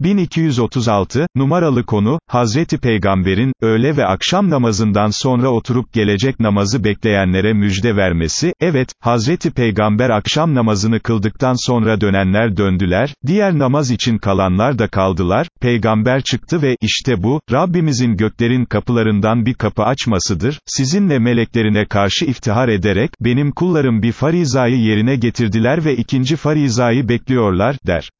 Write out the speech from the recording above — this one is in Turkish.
1236, numaralı konu, Hazreti Peygamber'in, öğle ve akşam namazından sonra oturup gelecek namazı bekleyenlere müjde vermesi, evet, Hazreti Peygamber akşam namazını kıldıktan sonra dönenler döndüler, diğer namaz için kalanlar da kaldılar, Peygamber çıktı ve, işte bu, Rabbimizin göklerin kapılarından bir kapı açmasıdır, sizinle meleklerine karşı iftihar ederek, benim kullarım bir farizayı yerine getirdiler ve ikinci farizayı bekliyorlar, der.